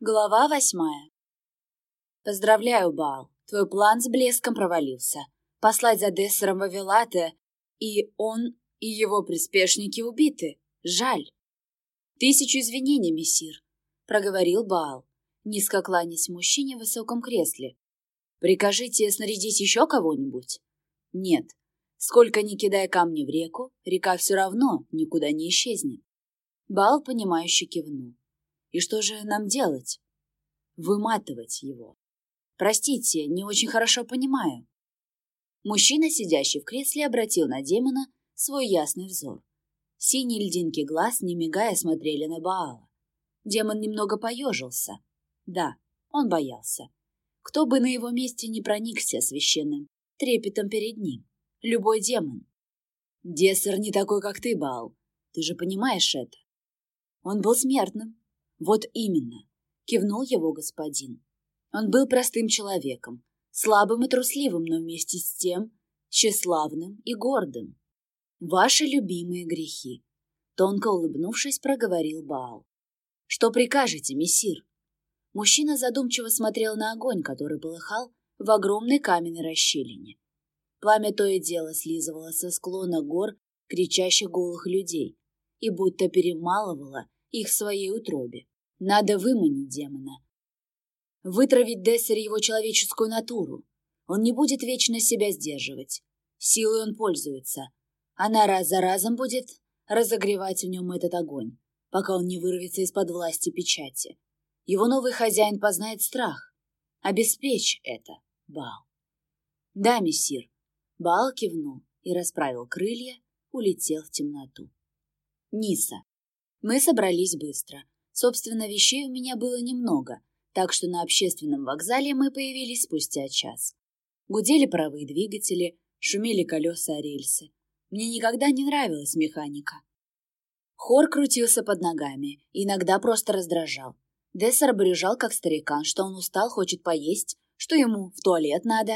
Глава восьмая. Поздравляю, Баал. Твой план с блеском провалился. Послать за Дессером Вавилате, и он, и его приспешники убиты. Жаль. Тысячу извинений, мессир, проговорил Баал, низко кланясь мужчине в высоком кресле. Прикажите снарядить еще кого-нибудь? Нет. Сколько ни кидая камни в реку, река все равно никуда не исчезнет. Баал, понимающе кивнул. И что же нам делать? Выматывать его. Простите, не очень хорошо понимаю. Мужчина, сидящий в кресле, обратил на демона свой ясный взор. Синие льдинки глаз, не мигая, смотрели на Баала. Демон немного поежился. Да, он боялся. Кто бы на его месте не проникся священным трепетом перед ним? Любой демон. Десер не такой, как ты, Баал. Ты же понимаешь это. Он был смертным. Вот именно, кивнул его господин. Он был простым человеком, слабым и трусливым, но вместе с тем тщеславным и гордым. Ваши любимые грехи. Тонко улыбнувшись, проговорил Баал. Что прикажете, мессир? Мужчина задумчиво смотрел на огонь, который полыхал в огромной каменной расщелине. Пламя то и дело слизывало со склона гор кричащих голых людей и будто перемалывало их в своей утробе. Надо выманить демона. Вытравить Дессер его человеческую натуру. Он не будет вечно себя сдерживать. Силой он пользуется, она раз за разом будет разогревать в нем этот огонь, пока он не вырвется из-под власти печати. Его новый хозяин познает страх. Обеспечь это, Бал. Да, мессир. Бал кивнул и расправил крылья, улетел в темноту. Ниса. Мы собрались быстро. Собственно, вещей у меня было немного, так что на общественном вокзале мы появились спустя час. Гудели паровые двигатели, шумели колеса о рельсы. Мне никогда не нравилась механика. Хор крутился под ногами, иногда просто раздражал. Дессер брюжал, как старикан, что он устал, хочет поесть, что ему в туалет надо.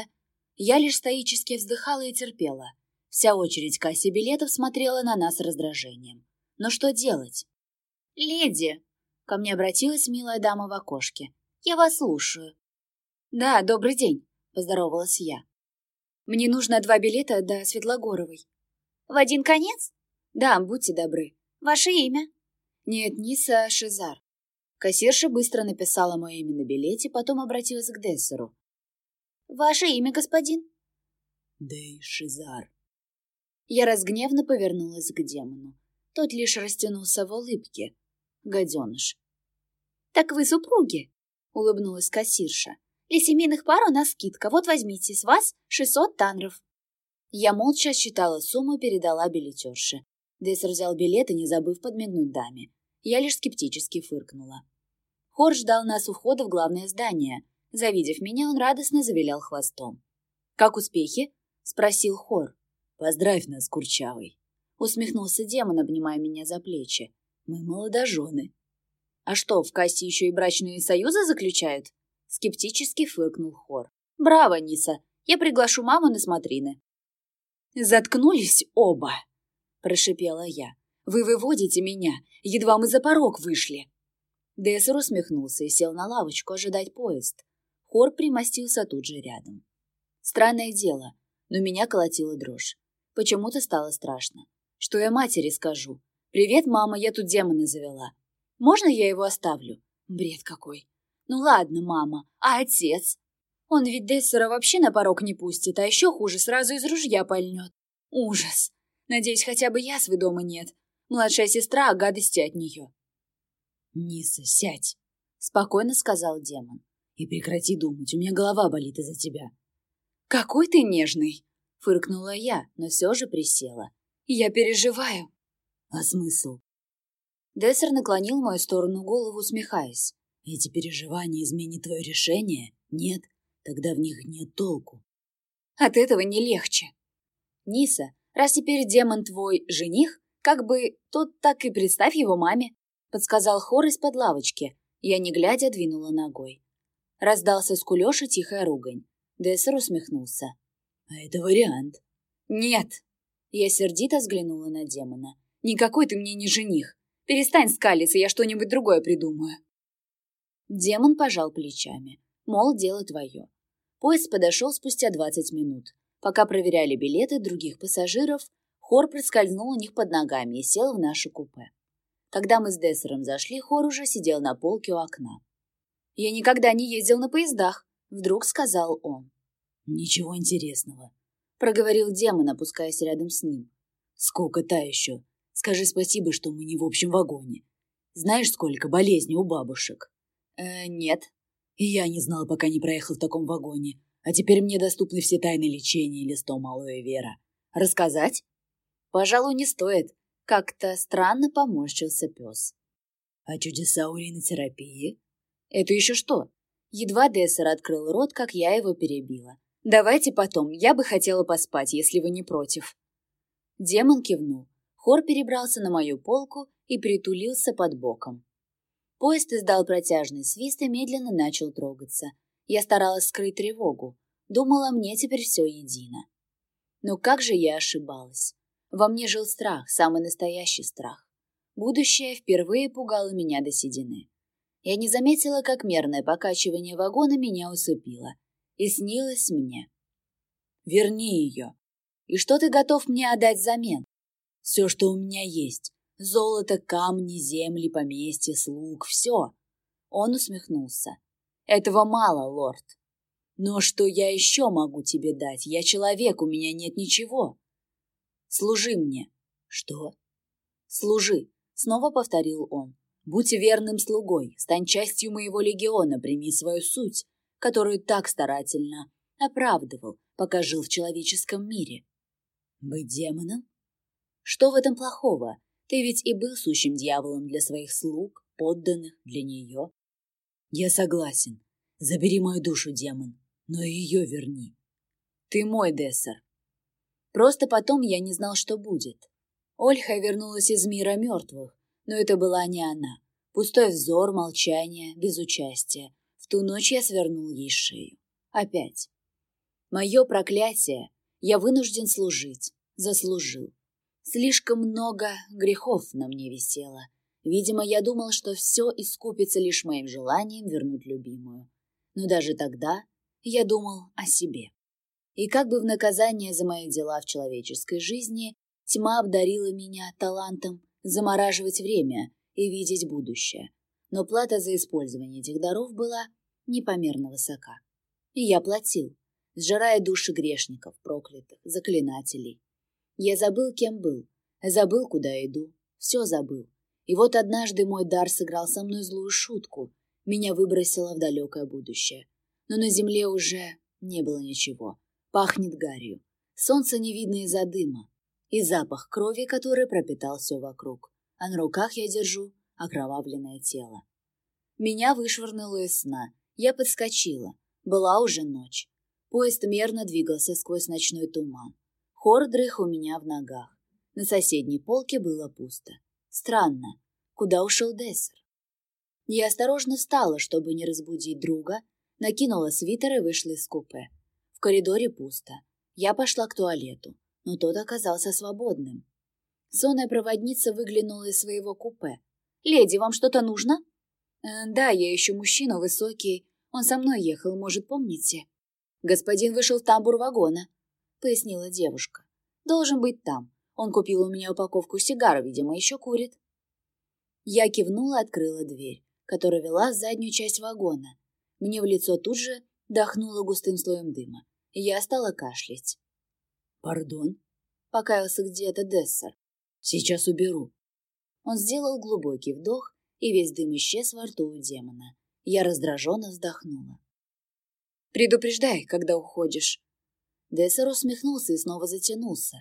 Я лишь стоически вздыхала и терпела. Вся очередь кассе билетов смотрела на нас с раздражением. Но что делать? «Леди!» — ко мне обратилась милая дама в окошке. «Я вас слушаю». «Да, добрый день», — поздоровалась я. «Мне нужно два билета до Светлогоровой». В один конец? Да, будьте добры. Ваше имя? Нет, Ниса Шизар. Кассирша быстро написала мое имя на билете, потом обратилась к Дессеру. Ваше имя, господин? Дей Шизар. Я разгневно повернулась к демону. Тот лишь растянулся в улыбке. Гаденыш. «Так вы супруги?» — улыбнулась кассирша. «Для семейных пар у нас скидка. Вот возьмите, с вас шестьсот танров». Я молча считала сумму и передала билетерше. Дессер взял билет и не забыв подмигнуть даме. Я лишь скептически фыркнула. Хор ждал нас у входа в главное здание. Завидев меня, он радостно завилял хвостом. «Как успехи?» — спросил Хор. «Поздравь нас, Курчавый!» — усмехнулся демон, обнимая меня за плечи. «Мы молодожены». «А что, в кассе еще и брачные союзы заключают?» Скептически фыркнул Хор. «Браво, Ниса! Я приглашу маму на смотрины». «Заткнулись оба!» – прошипела я. «Вы выводите меня, едва мы за порог вышли!» Дессер усмехнулся и сел на лавочку ожидать поезд. Хор примостился тут же рядом. Странное дело, но меня колотила дрожь. Почему-то стало страшно. Что я матери скажу? «Привет, мама, я тут демона завела. Можно я его оставлю?» Бред какой. «Ну ладно, мама, а отец?» Он ведь Дессера вообще на порог не пустит, а еще хуже, сразу из ружья пальнет. Ужас. Надеюсь, хотя бы язвы дома нет. Младшая сестра, а гадости от нее. «Ниса, сядь», — спокойно сказал демон. «И прекрати думать, у меня голова болит из-за тебя». «Какой ты нежный!» — фыркнула я, но все же присела. «Я переживаю». «А смысл?» Дессер наклонил мою сторону голову, усмехаясь. «Эти переживания изменят твое решение? Нет? Тогда в них нет толку. От этого не легче. Ниса, раз теперь демон твой жених, как бы тот так и представь его маме, подсказал хор из-под лавочки. Я, не глядя, двинула ногой. Раздался скулёж и тихая ругань. Дессер усмехнулся. «А это вариант». «Нет!» Я сердито взглянула на демона. «Никакой ты мне не жених. Перестань скалиться, я что-нибудь другое придумаю». Демон пожал плечами. Мол, дело твое. Поезд подошел спустя 20 минут. Пока проверяли билеты других пассажиров, Хор проскользнул у них под ногами и сел в наше купе. Когда мы с Дессером зашли, Хор уже сидел на полке у окна. «Я никогда не ездил на поездах», — вдруг сказал он. «Ничего интересного», — проговорил демон, опускаясь рядом с ним. «Сколько та еще? Скажи спасибо, что мы не в общем вагоне. Знаешь, сколько болезней у бабушек?» «Э, нет». «И я не знал, пока не проехал в таком вагоне. А теперь мне доступны все тайны лечения листом алоэ вера. Рассказать?» «Пожалуй, не стоит. Как-то странно поморщился пес. «А чудеса уринотерапии?» «Это еще что?» Едва Дессер открыл рот, как я его перебила. «Давайте потом, я бы хотела поспать, если вы не против». Демон кивнул. Хор перебрался на мою полку и притулился под боком. Поезд издал протяжный свист и медленно начал трогаться. Я старалась скрыть тревогу. Думала, мне теперь все едино. Но как же я ошибалась. Во мне жил страх, самый настоящий страх. Будущее впервые пугало меня до седины. Я не заметила, как мерное покачивание вагона меня усыпило. И снилось мне. «Верни ее. И что ты готов мне отдать взамен? Все, что у меня есть. Золото, камни, земли, поместье, слуг, все». Он усмехнулся. «Этого мало, лорд. Но что я еще могу тебе дать? Я человек, у меня нет ничего. Служи мне». «Что?» «Служи», — снова повторил он. Будь верным слугой, стань частью моего легиона, прими свою суть, которую так старательно оправдывал, пока жил в человеческом мире. Быть демоном? Что в этом плохого? Ты ведь и был сущим дьяволом для своих слуг, подданных, для нее. Я согласен. Забери мою душу, демон, но ее верни. Ты мой, Дессер. Просто потом я не знал, что будет. Ольха вернулась из мира мертвых, но это была не она. Пустой взор, молчание, без участия. В ту ночь я свернул ей шею. Опять. Мое проклятие. Я вынужден служить. Заслужил. Слишком много грехов на мне висело. Видимо, я думал, что все искупится лишь моим желанием вернуть любимую. Но даже тогда я думал о себе. И как бы в наказание за мои дела в человеческой жизни тьма обдарила меня талантом замораживать время и видеть будущее. Но плата за использование этих даров была непомерно высока. И я платил, сжирая души грешников, проклятых, заклинателей. Я забыл, кем был, забыл, куда иду, все забыл. И вот однажды мой дар сыграл со мной злую шутку, меня выбросило в далекое будущее. Но на земле уже не было ничего, пахнет гарью, солнце не видно из-за дыма, и запах крови, который пропитал все вокруг, а на руках я держу окровавленное тело. Меня вышвырнуло из сна, я подскочила, была уже ночь. Поезд мерно двигался сквозь ночной туман. Хор дрых у меня в ногах. На соседней полке было пусто. Странно, куда ушел Дессер? Я осторожно встала, чтобы не разбудить друга, накинула свитер и вышла из купе. В коридоре пусто. Я пошла к туалету но тот оказался свободным. Сонная проводница выглянула из своего купе. «Леди, вам что-то нужно?» э, «Да, я ищу мужчину высокий. Он со мной ехал, может, помните?» «Господин вышел в тамбур вагона», — пояснила девушка. «Должен быть там. Он купил у меня упаковку сигар, видимо, еще курит». Я кивнула и открыла дверь, которая вела в заднюю часть вагона. Мне в лицо тут же дохнуло густым слоем дыма. Я стала кашлять. «Пардон?» — покаялся где-то Дессер. «Сейчас уберу». Он сделал глубокий вдох, и весь дым исчез во рту у демона. Я раздраженно вздохнула. «Предупреждай, когда уходишь». Дессер усмехнулся и снова затянулся.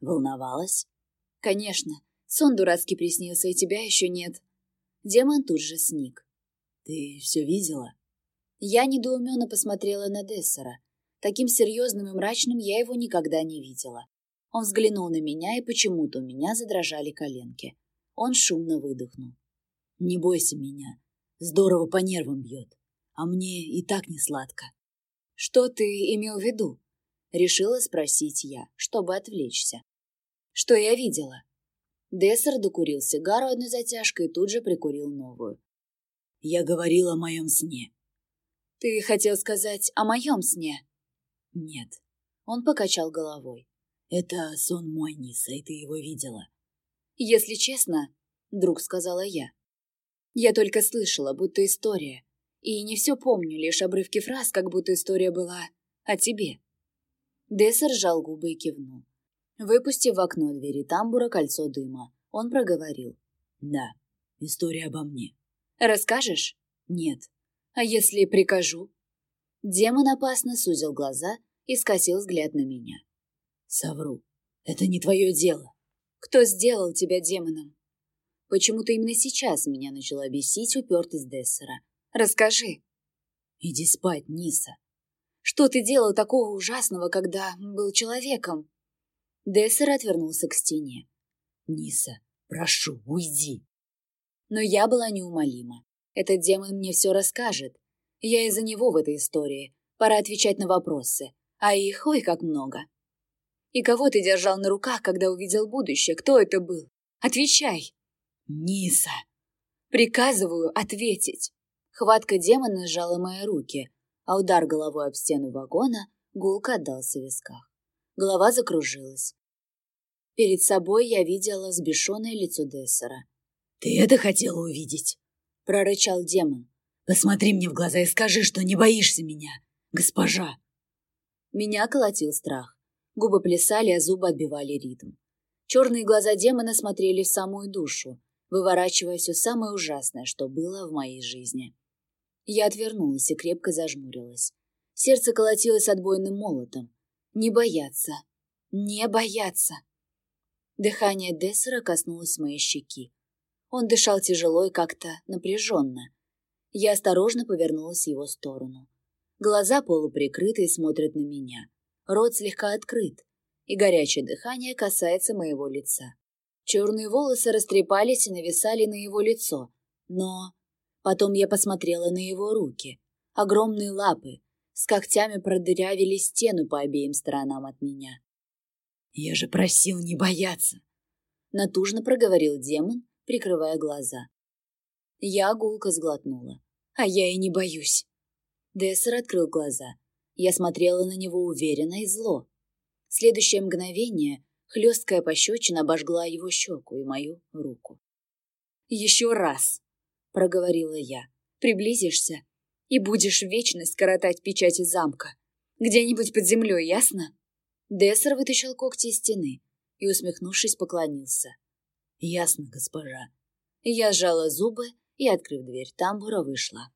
Волновалась? «Конечно. Сон дурацкий приснился, и тебя еще нет». Демон тут же сник. «Ты все видела?» Я недоуменно посмотрела на Дессера. Таким серьезным и мрачным я его никогда не видела. Он взглянул на меня, и почему-то у меня задрожали коленки. Он шумно выдохнул. «Не бойся меня. Здорово по нервам бьет. А мне и так не сладко». «Что ты имел в виду?» Решила спросить я, чтобы отвлечься. «Что я видела?» Дессер докурил сигару одной затяжкой и тут же прикурил новую. Я говорил о моем сне. Ты хотел сказать о моем сне? Нет. Он покачал головой. Это сон мой, Ниса, и ты его видела. Если честно, друг сказала я. Я только слышала, будто история. И не все помню, лишь обрывки фраз, как будто история была о тебе. Десса сжал губы и кивнул. Выпустив в окно двери тамбура кольцо дыма, он проговорил. «Да, история обо мне». «Расскажешь?» «Нет». «А если прикажу?» Демон опасно сузил глаза и скосил взгляд на меня. «Совру. Это не твое дело». «Кто сделал тебя демоном?» Почему-то именно сейчас меня начала бесить упертость Дессера. «Расскажи». «Иди спать, Ниса». «Что ты делал такого ужасного, когда был человеком?» Дессер отвернулся к стене. «Ниса, прошу, уйди!» Но я была неумолима. Этот демон мне все расскажет. Я из-за него в этой истории. Пора отвечать на вопросы. А их, ой, как много. И кого ты держал на руках, когда увидел будущее? Кто это был? Отвечай. Ниса. Приказываю ответить. Хватка демона сжала мои руки, а удар головой об стену вагона гулко отдался в висках. Голова закружилась. Перед собой я видела сбешенное лицо Дессера. «Ты это хотела увидеть?» — прорычал демон. «Посмотри мне в глаза и скажи, что не боишься меня, госпожа!» Меня колотил страх. Губы плясали, а зубы отбивали ритм. Черные глаза демона смотрели в самую душу, выворачивая все самое ужасное, что было в моей жизни. Я отвернулась и крепко зажмурилась. Сердце колотилось отбойным молотом. Не бояться. Не бояться. Дыхание Дессера коснулось моей щеки. Он дышал тяжело и как-то напряженно. Я осторожно повернулась в его сторону. Глаза полуприкрыты и смотрят на меня. Рот слегка открыт, и горячее дыхание касается моего лица. Черные волосы растрепались и нависали на его лицо. Но потом я посмотрела на его руки. Огромные лапы, с когтями продырявили стену по обеим сторонам от меня. «Я же просил не бояться!» Натужно проговорил демон, прикрывая глаза. Я гулко сглотнула. А я и не боюсь. Дессер открыл глаза. Я смотрела на него уверенно и зло. Следующее мгновение хлесткая пощечина обожгла его щеку и мою руку. «Еще раз!» — проговорила я. «Приблизишься и будешь вечность коротать печати замка. Где-нибудь под землей, ясно?» Дессер вытащил когти из стены и, усмехнувшись, поклонился. «Ясно, госпожа». Я сжала зубы и, открыв дверь тамбура, вышла.